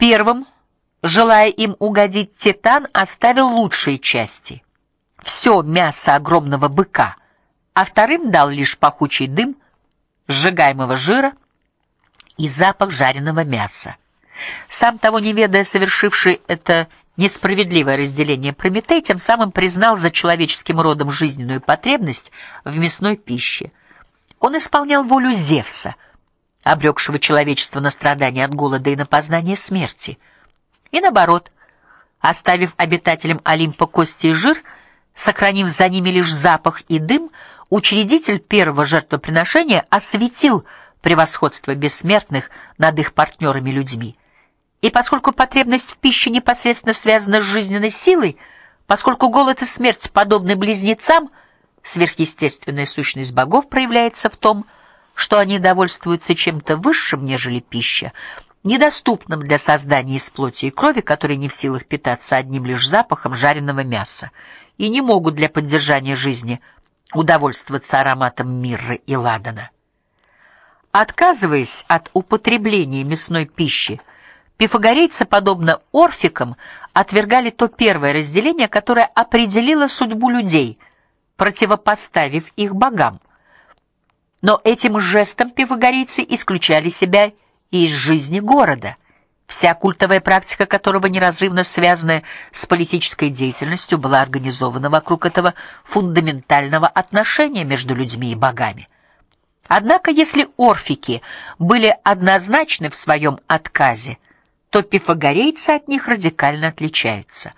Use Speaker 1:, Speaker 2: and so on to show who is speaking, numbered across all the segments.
Speaker 1: Первым, желая им угодить, Титан оставил лучшие части все мясо огромного быка, а вторым дал лишь пахучий дым сжигаемого жира и запах жареного мяса. Сам того не ведая, совершивший это несправедливое разделение Прометей тем самым признал за человеческим родом жизненную потребность в мясной пище. Он исполнял волю Зевса, обрекшего человечество на страдания от голода и на познание смерти. И наоборот, оставив обитателям Олимпа кости и жир, сохранив за ними лишь запах и дым, учредитель первого жертвоприношения осветил превосходство бессмертных над их партнерами-людьми. И поскольку потребность в пище непосредственно связана с жизненной силой, поскольку голод и смерть подобны близнецам, сверхъестественная сущность богов проявляется в том, что они довольствуются чем-то высшим, нежели пища, недоступным для создания из плоти и крови, которые не в силах питаться одним лишь запахом жареного мяса и не могут для поддержания жизни удовольствоваться ароматом мирры и ладана. Отказываясь от употребления мясной пищи, Пифагорейцы, подобно орфикам, отвергали то первое разделение, которое определило судьбу людей, противопоставив их богам. Но этим жестом пифагорейцы исключали себя из жизни города, вся культовая практика которого неразрывно связана с политической деятельностью была организована вокруг этого фундаментального отношения между людьми и богами. Однако, если орфики были однозначны в своем отказе, то пифагорейцы от них радикально отличаются.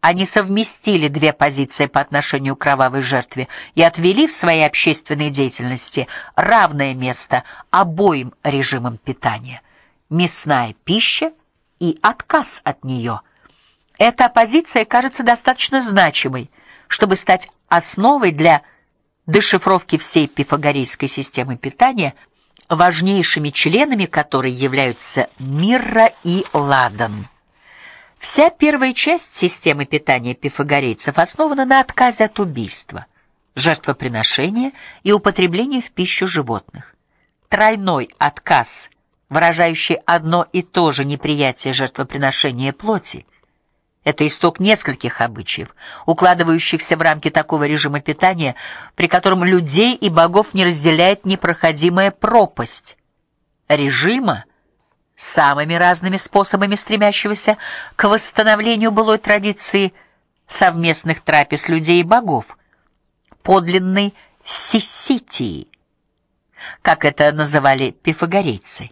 Speaker 1: Они совместили две позиции по отношению к кровавой жертве и отвели в своей общественной деятельности равное место обоим режимам питания: мясная пища и отказ от нее. Эта позиция кажется достаточно значимой, чтобы стать основой для дешифровки всей пифагорейской системы питания – важнейшими членами которой являются Мирра и Ладан. Вся первая часть системы питания пифагорейцев основана на отказе от убийства, жертвоприношения и употребления в пищу животных. Тройной отказ, выражающий одно и то же неприятие жертвоприношения плоти – это исток нескольких обычаев, укладывающихся в рамки такого режима питания, при котором людей и богов не разделяет непроходимая пропасть. Режима самыми разными способами стремящегося к восстановлению былой традиции совместных трапез людей и богов, подлинной сиситии, как это называли пифагорейцы.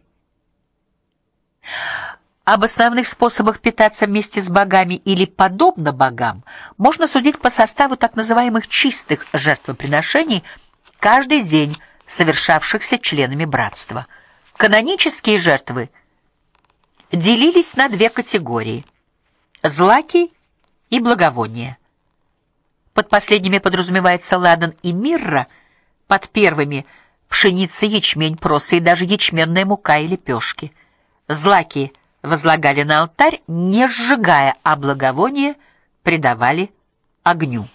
Speaker 1: Об основных способах питаться вместе с богами или подобно богам можно судить по составу так называемых чистых жертвоприношений, каждый день совершавшихся членами братства. Канонические жертвы делились на две категории: злаки и благовония. Под последними подразумевается ладан и мирра, под первыми пшеница, ячмень, проса и даже ячменная мука и лепешки. Злаки возлагали на алтарь, не сжигая, а благовоние предавали огню.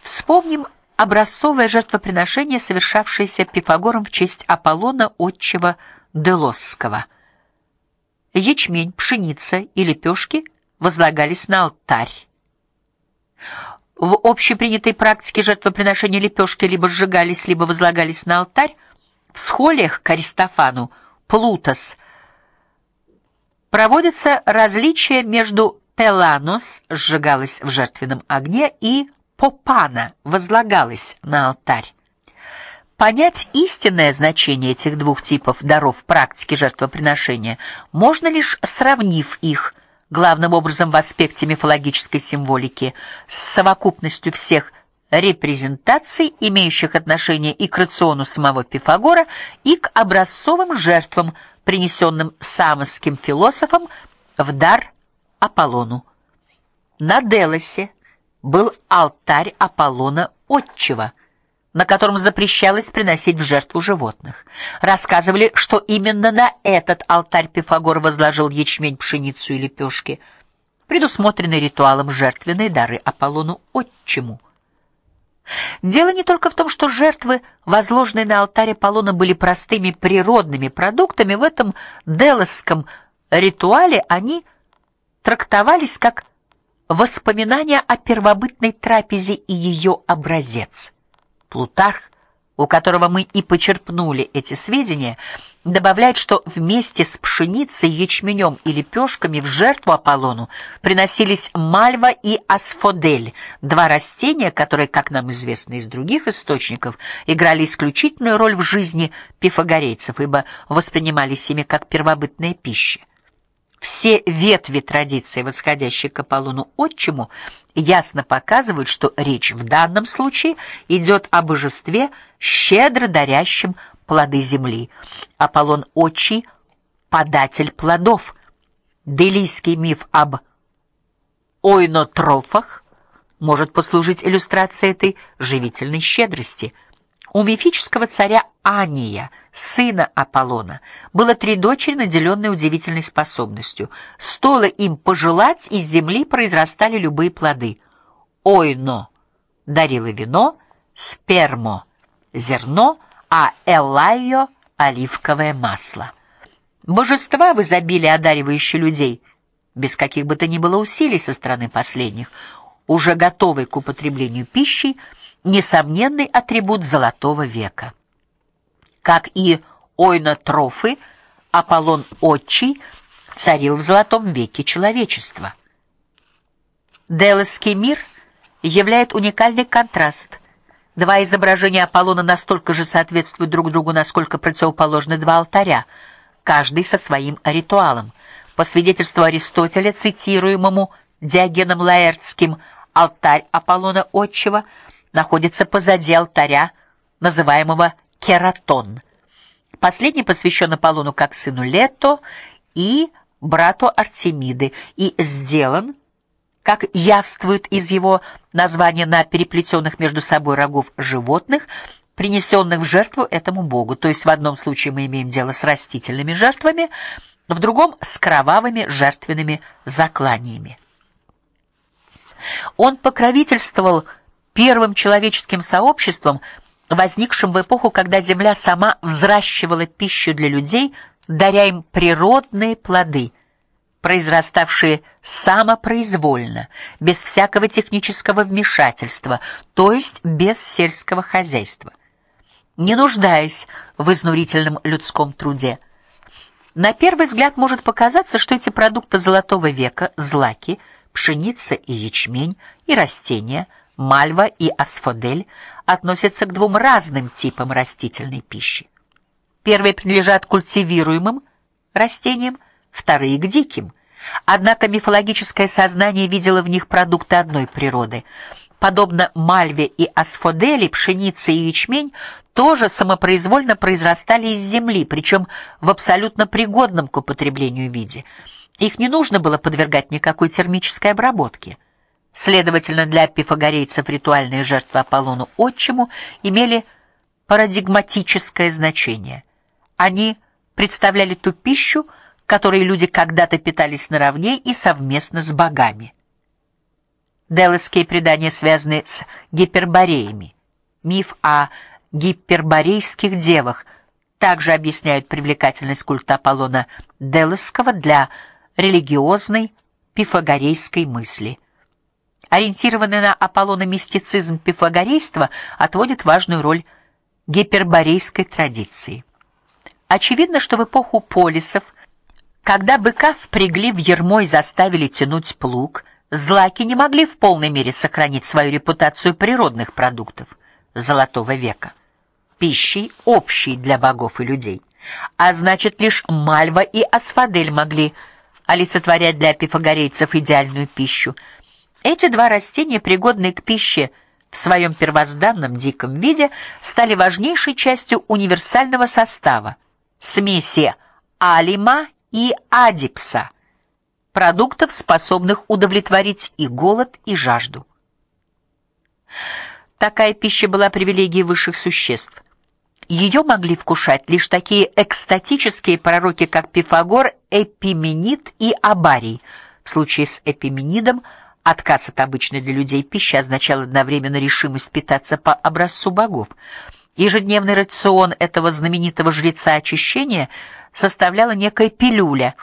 Speaker 1: Вспомним образцовое жертвоприношение, совершавшееся Пифагором в честь Аполлона отчего Делосского. Ячмень, пшеница и лепешки возлагались на алтарь. В общепринятой практике жертвоприношения лепешки либо сжигались, либо возлагались на алтарь. В схолиях к Аристофану Плутос Проводится различие между пеланос сжигалась в жертвенном огне и попана возлагалась на алтарь. Понять истинное значение этих двух типов даров в практике жертвоприношения можно лишь сравнив их главным образом в аспекте мифологической символики с совокупностью всех репрезентаций, имеющих отношение и к рациону самого Пифагора, и к образцовым жертвам, принесенным самосским философом в дар Аполлону. На Делосе был алтарь Аполлона Отчего, на котором запрещалось приносить в жертву животных. Рассказывали, что именно на этот алтарь Пифагор возложил ячмень, пшеницу и лепешки, предусмотренные ритуалом жертвенные дары Аполлону Отчему. Дело не только в том, что жертвы, возложенные на алтарь Аполлона, были простыми природными продуктами, в этом делосском ритуале они трактовались как воспоминания о первобытной трапезе и ее образец. Плутарх у которого мы и почерпнули эти сведения, добавляет, что вместе с пшеницей, ячменем и лепешками в жертву Аполлону приносились мальва и асфодель, два растения, которые, как нам известно из других источников, играли исключительную роль в жизни пифагорейцев, ибо воспринимались ими как первобытная пища. Все ветви традиции, восходящие к Аполлону отчиму, ясно показывают, что речь в данном случае идет о божестве, щедро дарящем плоды земли. Аполлон отчий податель плодов. Делийский миф об ойнотрофах может послужить иллюстрацией этой живительной щедрости – у мифического царя Ания, сына Аполлона, было три дочери, наделенные удивительной способностью. Стоило им пожелать, из земли произрастали любые плоды. Ойно дарила вино, спермо зерно, а Эллайо оливковое масло. Божества в изобилии одаривающие людей без каких бы то ни было усилий со стороны последних, уже готовые к употреблению пищей, несомненный атрибут золотого века. Как и ойнотрофы, Аполлон Отчий царил в золотом веке человечества. Делосский мир являет уникальный контраст. Два изображения Аполлона настолько же соответствуют друг другу, насколько противоположны два алтаря, каждый со своим ритуалом. По свидетельству Аристотеля, цитируемому Диогеном Лаэртским, алтарь Аполлона Отчего – находится позади алтаря, называемого Кератон. Последний посвящен Аполлону как сыну Лето и брату Артемиды и сделан, как явствует из его названия на переплетенных между собой рогов животных, принесенных в жертву этому богу. То есть в одном случае мы имеем дело с растительными жертвами, в другом с кровавыми жертвенными закланиями. Он покровительствовал первым человеческим сообществом, возникшим в эпоху, когда земля сама взращивала пищу для людей, даря им природные плоды, произраставшие самопроизвольно, без всякого технического вмешательства, то есть без сельского хозяйства, не нуждаясь в изнурительном людском труде. На первый взгляд может показаться, что эти продукты золотого века, злаки, пшеница и ячмень и растения – мальва и асфодель относятся к двум разным типам растительной пищи. Первые принадлежат культивируемым растениям, вторые к диким. Однако мифологическое сознание видело в них продукты одной природы. Подобно мальве и асфодели, пшеница и ячмень тоже самопроизвольно произрастали из земли, причем в абсолютно пригодном к употреблению виде. Их не нужно было подвергать никакой термической обработке. Следовательно, для пифагорейцев ритуальные жертвы Аполлону Отчиму имели парадигматическое значение. Они представляли ту пищу, которой люди когда-то питались наравне и совместно с богами. Делосские предания связаны с гипербореями. Миф о гиперборейских девах также объясняет привлекательность культа Аполлона Делосского для религиозной пифагорейской мысли – Ориентированный на Аполлона мистицизм пифагорейства отводит важную роль гиперборейской традиции. Очевидно, что в эпоху полисов, когда быка впрягли в ярмо и заставили тянуть плуг, злаки не могли в полной мере сохранить свою репутацию природных продуктов золотого века, пищей общей для богов и людей. А значит, лишь мальва и асфадель могли олицетворять для пифагорейцев идеальную пищу – эти два растения, пригодные к пище в своем первозданном диком виде, стали важнейшей частью универсального состава смеси алима и адипса, продуктов, способных удовлетворить и голод, и жажду. Такая пища была привилегией высших существ. Ее могли вкушать лишь такие экстатические пророки, как Пифагор, Эпименид и Абарий. В случае с Эпименидом – Отказ от обычной для людей пищи означал одновременно решимость питаться по образцу богов. Ежедневный рацион этого знаменитого жреца очищения составляла некая пилюля,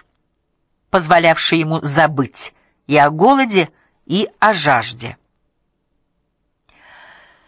Speaker 1: позволявший ему забыть и о голоде, и о жажде.